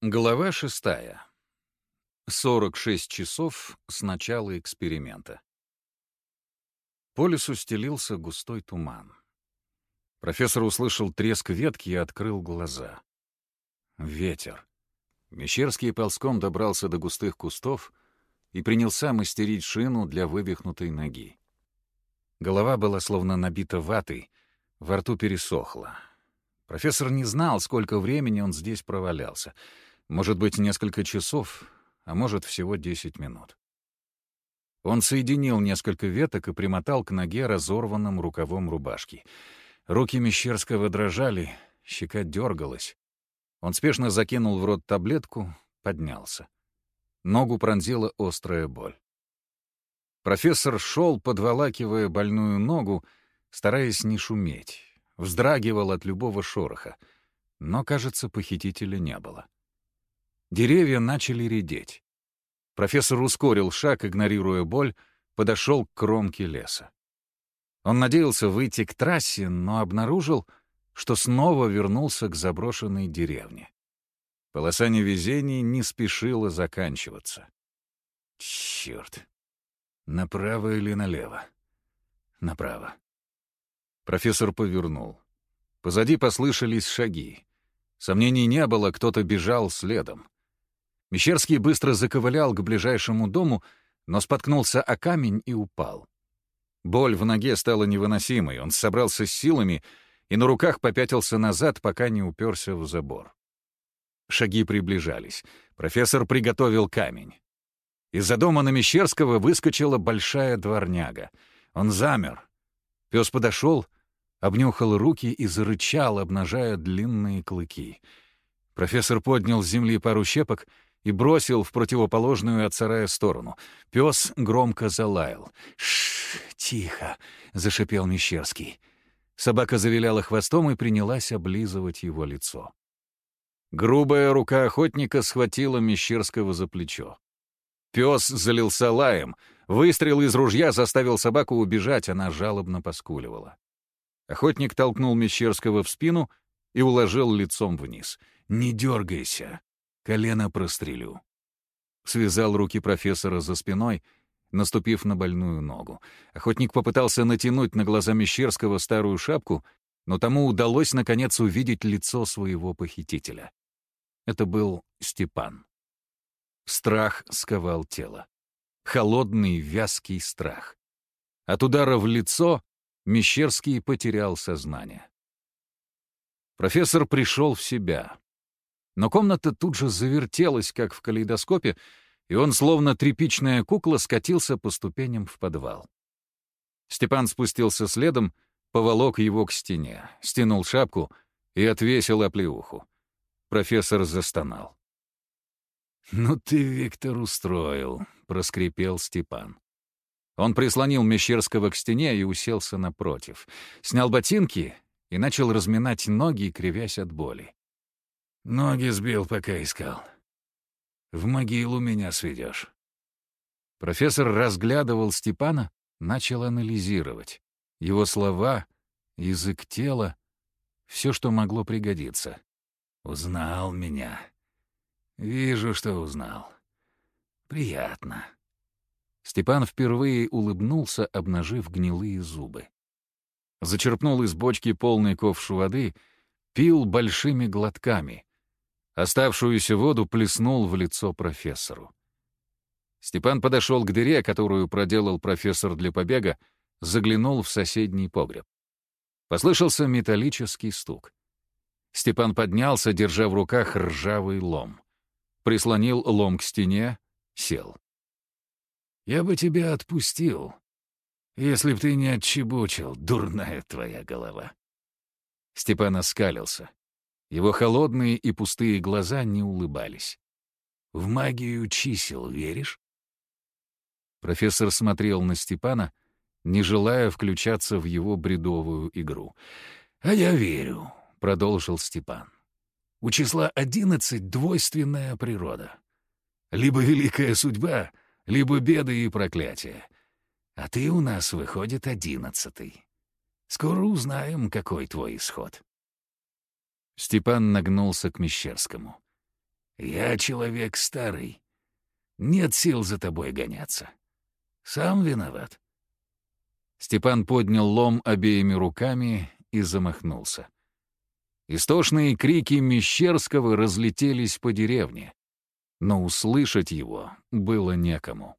Глава шестая. 46 часов с начала эксперимента. По лесу стелился густой туман. Профессор услышал треск ветки и открыл глаза. Ветер. Мещерский ползком добрался до густых кустов и принялся мастерить шину для вывихнутой ноги. Голова была словно набита ватой, во рту пересохло. Профессор не знал, сколько времени он здесь провалялся — может быть, несколько часов, а может, всего 10 минут. Он соединил несколько веток и примотал к ноге разорванным рукавом рубашки. Руки Мещерского дрожали, щека дергалась. Он спешно закинул в рот таблетку, поднялся. Ногу пронзила острая боль. Профессор шел, подволакивая больную ногу, стараясь не шуметь, вздрагивал от любого шороха, но, кажется, похитителя не было. Деревья начали редеть. Профессор ускорил шаг, игнорируя боль, подошел к кромке леса. Он надеялся выйти к трассе, но обнаружил, что снова вернулся к заброшенной деревне. Полоса невезений не спешила заканчиваться. Черт! Направо или налево? Направо. Профессор повернул. Позади послышались шаги. Сомнений не было, кто-то бежал следом. Мещерский быстро заковылял к ближайшему дому, но споткнулся о камень и упал. Боль в ноге стала невыносимой, он собрался с силами и на руках попятился назад, пока не уперся в забор. Шаги приближались. Профессор приготовил камень. Из-за дома на Мещерского выскочила большая дворняга. Он замер. Пес подошел, обнюхал руки и зарычал, обнажая длинные клыки. Профессор поднял с земли пару щепок — и бросил в противоположную от сарая сторону. Пес громко залаял. «Шш, тихо!» — зашипел Мещерский. Собака завиляла хвостом и принялась облизывать его лицо. Грубая рука охотника схватила Мещерского за плечо. Пес залился лаем. Выстрел из ружья заставил собаку убежать, она жалобно поскуливала. Охотник толкнул Мещерского в спину и уложил лицом вниз. «Не дергайся!» Колено прострелю. Связал руки профессора за спиной, наступив на больную ногу. Охотник попытался натянуть на глаза Мещерского старую шапку, но тому удалось, наконец, увидеть лицо своего похитителя. Это был Степан. Страх сковал тело. Холодный, вязкий страх. От удара в лицо Мещерский потерял сознание. Профессор пришел в себя. Но комната тут же завертелась, как в калейдоскопе, и он, словно тряпичная кукла, скатился по ступеням в подвал. Степан спустился следом, поволок его к стене, стянул шапку и отвесил оплеуху. Профессор застонал. «Ну ты, Виктор, устроил», — проскрипел Степан. Он прислонил Мещерского к стене и уселся напротив. Снял ботинки и начал разминать ноги, кривясь от боли. Ноги сбил, пока искал. В могилу меня сведешь. Профессор разглядывал Степана, начал анализировать. Его слова, язык тела, все, что могло пригодиться. Узнал меня. Вижу, что узнал. Приятно. Степан впервые улыбнулся, обнажив гнилые зубы. Зачерпнул из бочки полный ковш воды, пил большими глотками — Оставшуюся воду плеснул в лицо профессору. Степан подошел к дыре, которую проделал профессор для побега, заглянул в соседний погреб. Послышался металлический стук. Степан поднялся, держа в руках ржавый лом. Прислонил лом к стене, сел. «Я бы тебя отпустил, если б ты не отчебучил, дурная твоя голова». Степан оскалился. Его холодные и пустые глаза не улыбались. «В магию чисел веришь?» Профессор смотрел на Степана, не желая включаться в его бредовую игру. «А я верю», — продолжил Степан. «У числа одиннадцать двойственная природа. Либо великая судьба, либо беды и проклятия. А ты у нас, выходит, одиннадцатый. Скоро узнаем, какой твой исход». Степан нагнулся к Мещерскому. Я человек старый. Нет сил за тобой гоняться. Сам виноват. Степан поднял лом обеими руками и замахнулся. Истошные крики Мещерского разлетелись по деревне, но услышать его было некому.